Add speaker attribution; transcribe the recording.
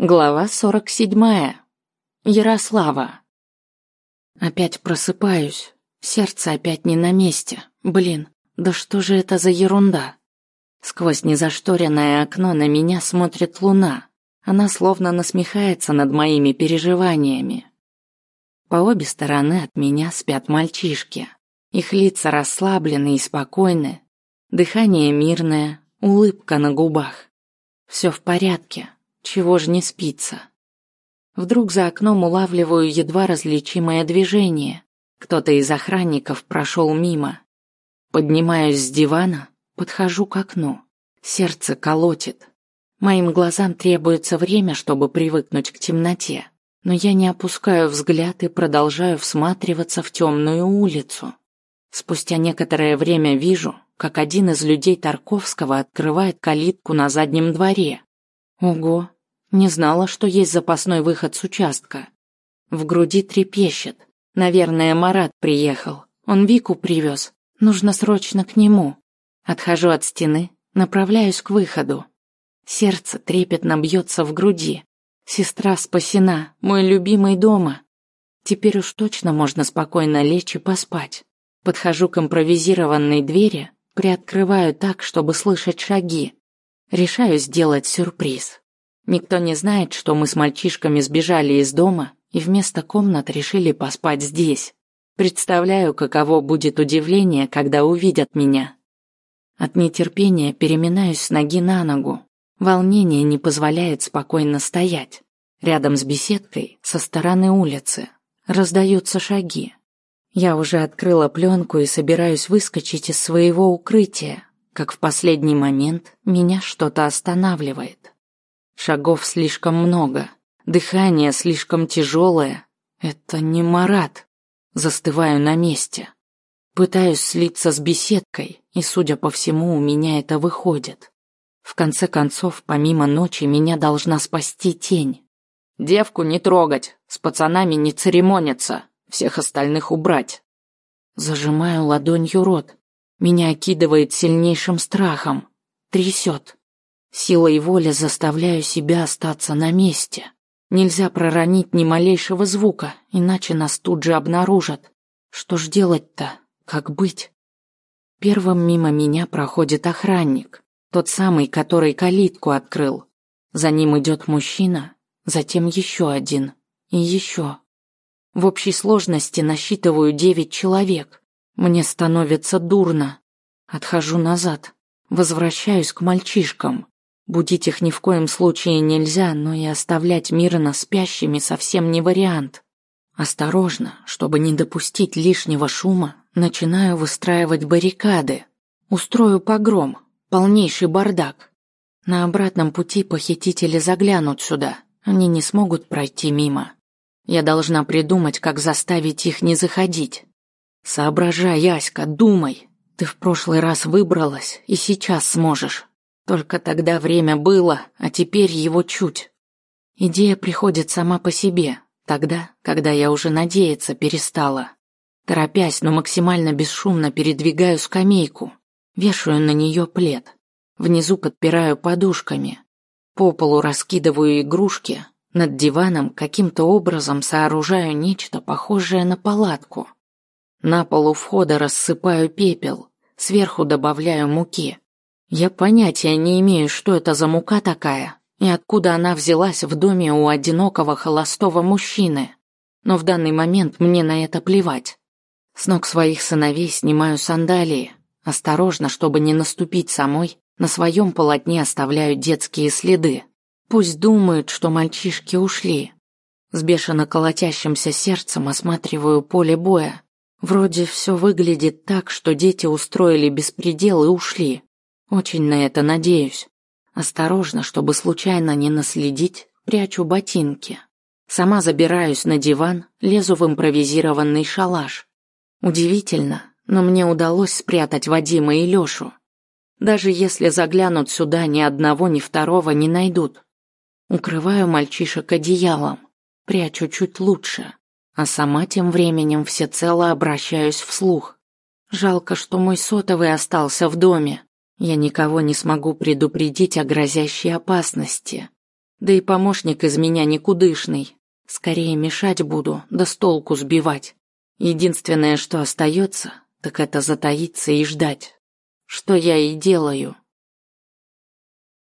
Speaker 1: Глава сорок седьмая. Ярослава. Опять просыпаюсь. Сердце опять не на месте. Блин, да что же это за ерунда? Сквозь незашторенное окно на меня смотрит луна. Она словно насмехается над моими переживаниями. По обе стороны от меня спят мальчишки. Их лица расслаблены и спокойны. Дыхание мирное, улыбка на губах. Все в порядке. Чего ж не спится? Вдруг за окном улавливаю едва различимое движение. Кто-то из охранников прошел мимо. Поднимаюсь с дивана, подхожу к окну. Сердце колотит. Моим глазам требуется время, чтобы привыкнуть к темноте. Но я не опускаю взгляд и продолжаю всматриваться в темную улицу. Спустя некоторое время вижу, как один из людей Тарковского открывает калитку на заднем дворе. Ого, не знала, что есть запасной выход с участка. В груди трепещет. Наверное, Марат приехал. Он Вику привез. Нужно срочно к нему. Отхожу от стены, направляюсь к выходу. Сердце трепетно бьется в груди. Сестра спасена, мой любимый дома. Теперь уж точно можно спокойно лечь и поспать. Подхожу к импровизированной двери, приоткрываю так, чтобы слышать шаги. Решаю сделать сюрприз. Никто не знает, что мы с мальчишками сбежали из дома и вместо комнат решили поспать здесь. Представляю, каково будет удивление, когда увидят меня. От нетерпения переминаюсь с ноги на ногу. Волнение не позволяет спокойно стоять. Рядом с беседкой, со стороны улицы, раздаются шаги. Я уже открыла пленку и собираюсь выскочить из своего укрытия, как в последний момент меня что-то останавливает. Шагов слишком много, дыхание слишком тяжелое. Это не Марат. Застываю на месте. Пытаюсь слиться с беседкой, и, судя по всему, у меня это выходит. В конце концов, помимо ночи, меня должна спасти тень. Девку не трогать, с пацанами не церемониться, всех остальных убрать. Зажимаю ладонью рот. Меня окидывает сильнейшим страхом. Трясет. Силой воли заставляю себя остаться на месте. Нельзя проронить ни малейшего звука, иначе нас тут же обнаружат. Что ж делать-то? Как быть? Первым мимо меня проходит охранник, тот самый, который калитку открыл. За ним идет мужчина, затем еще один и еще. В общей сложности насчитываю девять человек. Мне становится дурно. Отхожу назад, возвращаюсь к мальчишкам. Будить их ни в коем случае нельзя, но и оставлять мирно спящими совсем не вариант. Осторожно, чтобы не допустить лишнего шума, начинаю выстраивать баррикады. Устрою погром, полнейший бардак. На обратном пути похитители заглянут сюда, они не смогут пройти мимо. Я должна придумать, как заставить их не заходить. Соображай, Яська, думай. Ты в прошлый раз выбралась и сейчас сможешь. Только тогда время было, а теперь его чуть. Идея приходит сама по себе, тогда, когда я уже надеяться перестала. Торопясь, но максимально бесшумно передвигаю скамейку, вешаю на нее плед. Внизу подпираю подушками. По полу раскидываю игрушки, над диваном каким-то образом сооружаю нечто похожее на палатку. На полу входа рассыпаю пепел, сверху добавляю муки. Я понятия не имею, что это за мука такая и откуда она взялась в доме у одинокого холостого мужчины. Но в данный момент мне на это плевать. С ног своих сыновей снимаю сандалии, осторожно, чтобы не наступить самой, на своем полотне оставляю детские следы. Пусть думают, что мальчишки ушли. С бешено колотящимся сердцем осматриваю поле боя. Вроде все выглядит так, что дети устроили беспредел и ушли. Очень на это надеюсь. Осторожно, чтобы случайно не наследить, прячу ботинки. Сама забираюсь на диван, лезу в импровизированный шалаш. Удивительно, но мне удалось спрятать Вадима и Лёшу. Даже если заглянут сюда, ни одного, ни второго не найдут. Укрываю мальчишек одеялом, прячу чуть лучше, а сама тем временем всецело обращаюсь вслух. Жалко, что мой сотовый остался в доме. Я никого не смогу предупредить о грозящей опасности. Да и помощник из меня никудышный. Скорее мешать буду, да с толку сбивать. Единственное, что остается, так это затаиться и ждать. Что я и делаю.